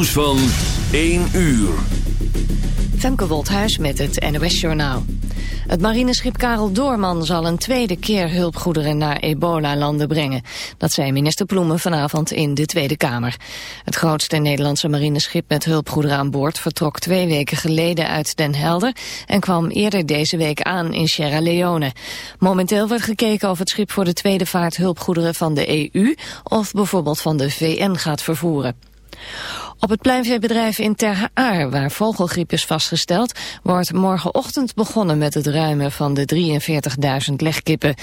nieuws van 1 uur. Femke Wolthuis met het NOS Journaal. Het marineschip Karel Doorman zal een tweede keer hulpgoederen naar ebola-landen brengen. Dat zei minister Ploemen vanavond in de Tweede Kamer. Het grootste Nederlandse marineschip met hulpgoederen aan boord vertrok twee weken geleden uit Den Helder en kwam eerder deze week aan in Sierra Leone. Momenteel wordt gekeken of het schip voor de tweede vaart hulpgoederen van de EU of bijvoorbeeld van de VN gaat vervoeren. Op het pluimveebedrijf in Ter Aar, waar vogelgriep is vastgesteld, wordt morgenochtend begonnen met het ruimen van de 43.000 legkippen.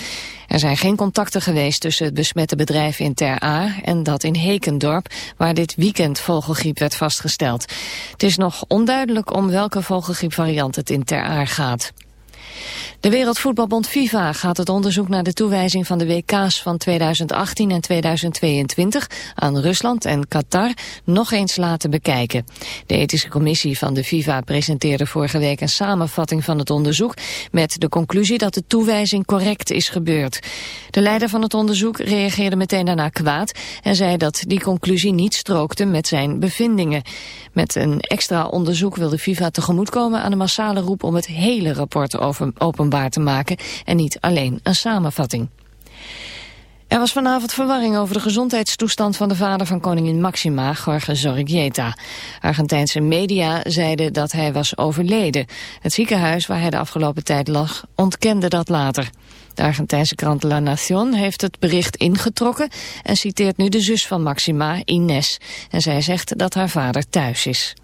Er zijn geen contacten geweest tussen het besmette bedrijf in Ter Aar en dat in Hekendorp, waar dit weekend vogelgriep werd vastgesteld. Het is nog onduidelijk om welke vogelgriepvariant het in Ter Aar gaat. De Wereldvoetbalbond FIFA gaat het onderzoek naar de toewijzing van de WK's van 2018 en 2022 aan Rusland en Qatar nog eens laten bekijken. De ethische commissie van de FIFA presenteerde vorige week een samenvatting van het onderzoek met de conclusie dat de toewijzing correct is gebeurd. De leider van het onderzoek reageerde meteen daarna kwaad en zei dat die conclusie niet strookte met zijn bevindingen. Met een extra onderzoek wil de FIFA tegemoetkomen aan de massale roep om het hele rapport over openbaar te maken en niet alleen een samenvatting. Er was vanavond verwarring over de gezondheidstoestand van de vader van koningin Maxima, Jorge Zorrigueta. Argentijnse media zeiden dat hij was overleden. Het ziekenhuis waar hij de afgelopen tijd lag ontkende dat later. De Argentijnse krant La Nación heeft het bericht ingetrokken en citeert nu de zus van Maxima, Ines. En zij zegt dat haar vader thuis is.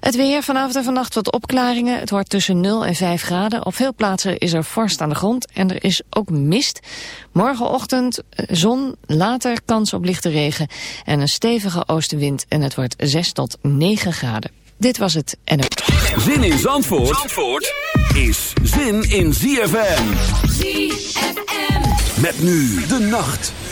Het weer vanavond en vannacht wat opklaringen. Het wordt tussen 0 en 5 graden. Op veel plaatsen is er vorst aan de grond en er is ook mist. Morgenochtend eh, zon, later kans op lichte regen en een stevige oostenwind. En het wordt 6 tot 9 graden. Dit was het en het. Zin in Zandvoort, Zandvoort is zin in ZFM. ZFM. Met nu de nacht.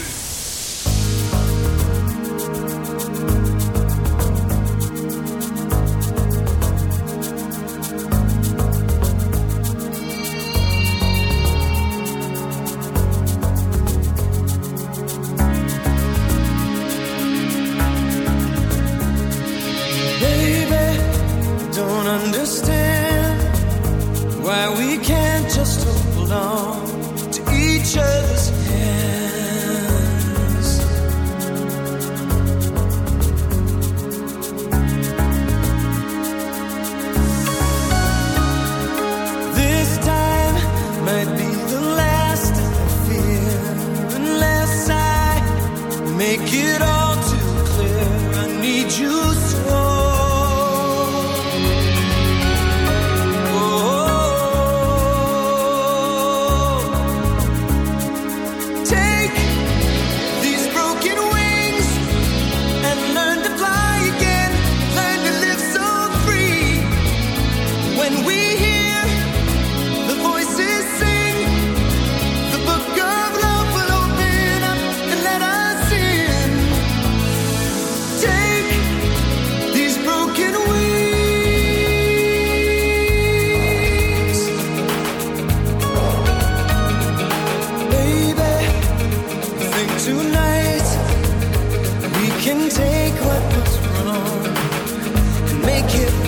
And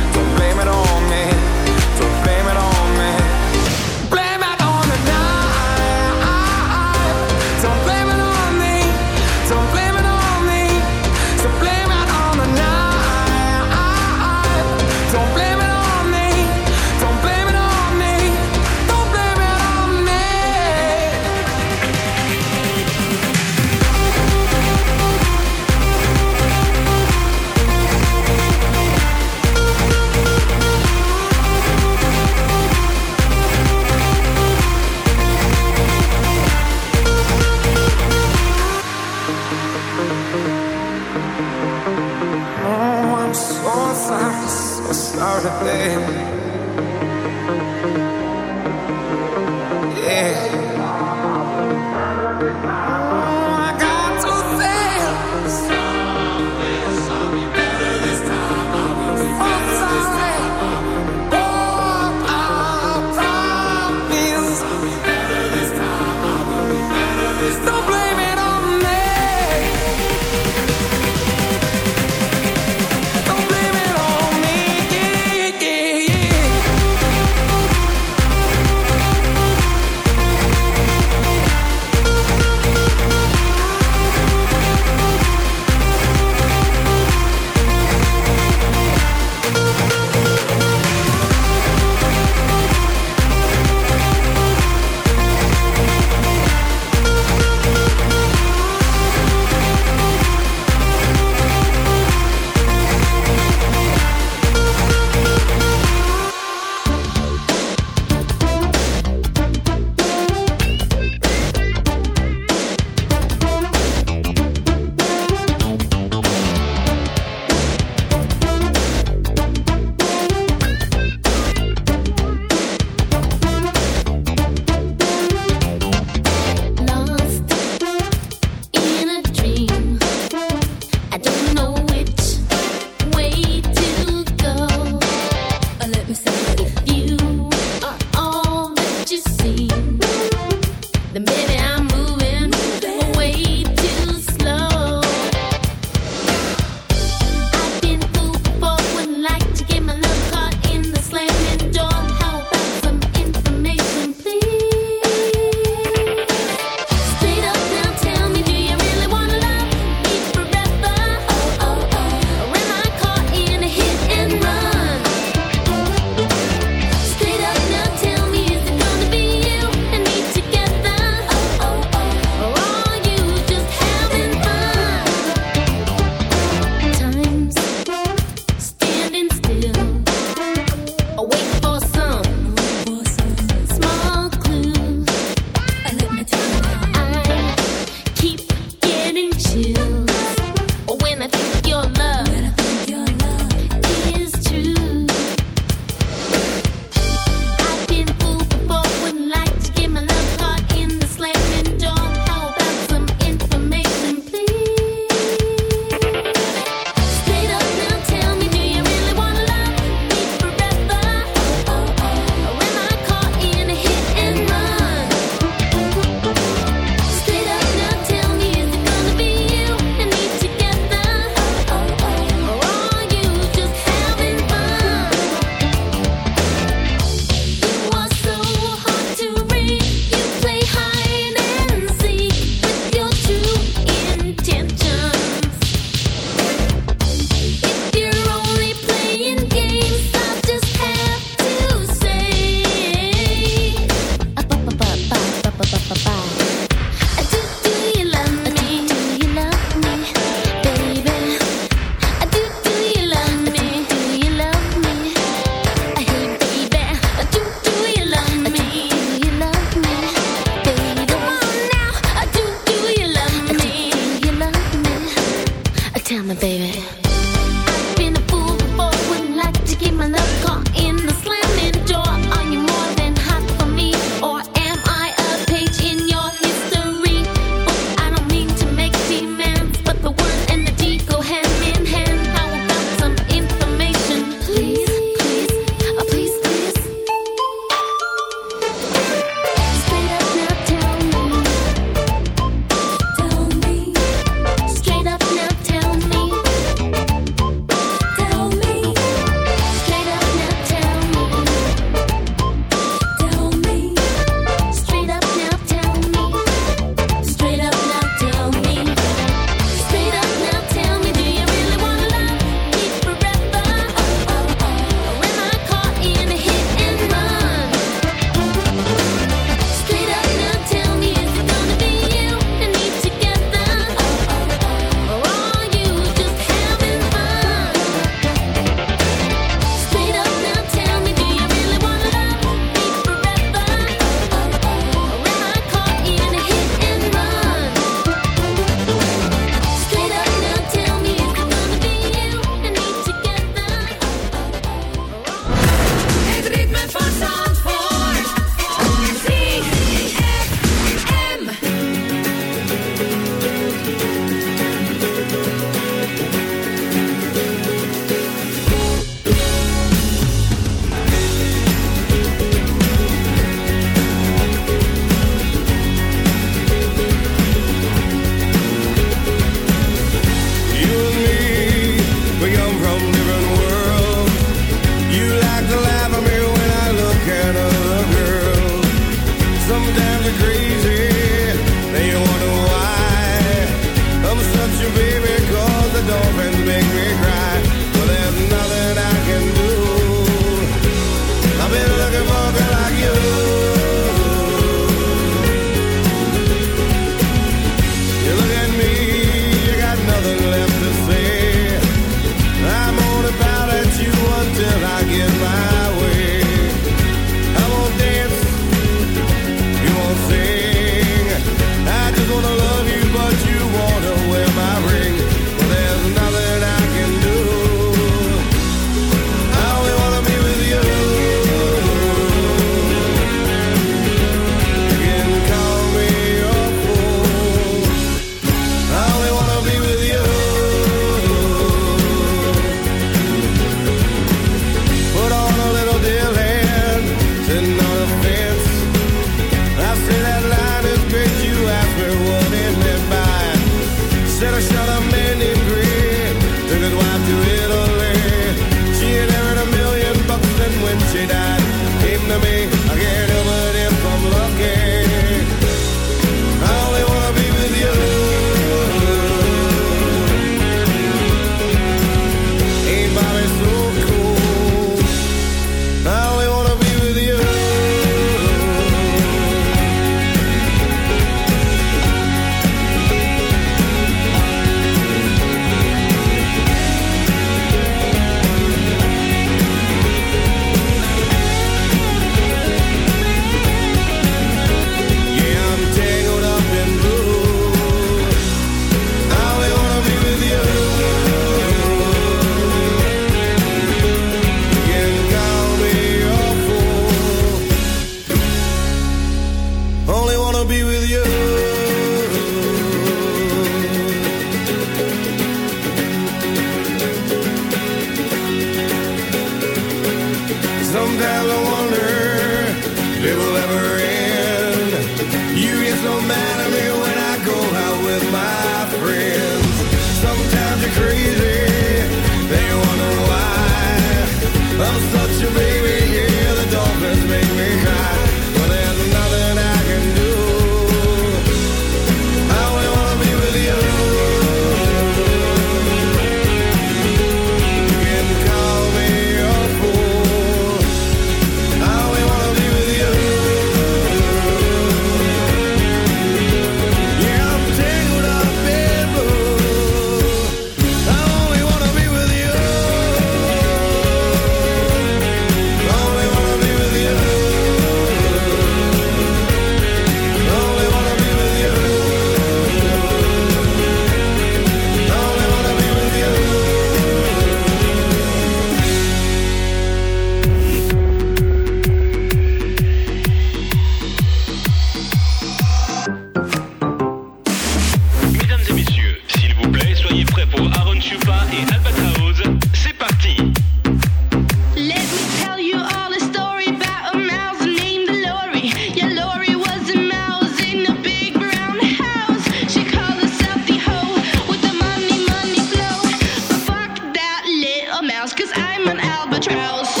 albatross.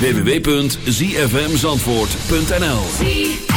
www.zfmzandvoort.nl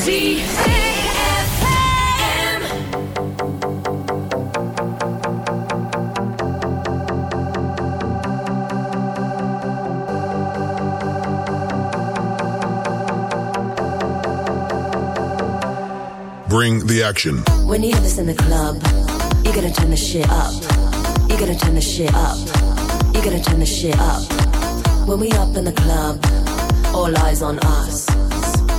Bring the action. When you hear this in the club, you gotta turn the shit up. You gotta turn the shit up. You gotta turn the shit up. When we up in the club, all eyes on us.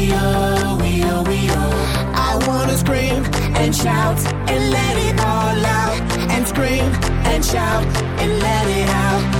we we we. I wanna scream and shout and let it all out. And scream and shout and let it out.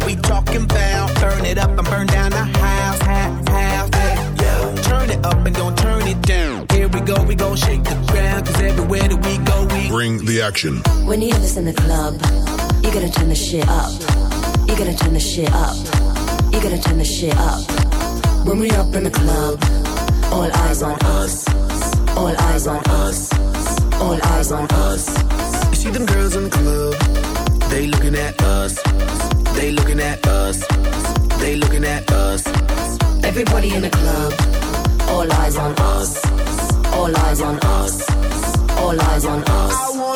the action. When you have this in the club, you gotta turn the shit up. You gotta turn the shit up. You gotta turn the shit up. When we up in the club, all eyes on us. All eyes on us. All eyes on us. You see them girls in the club, they looking at us. They looking at us. They looking at us. Everybody in the club, all eyes on us. All eyes on us. All eyes on us.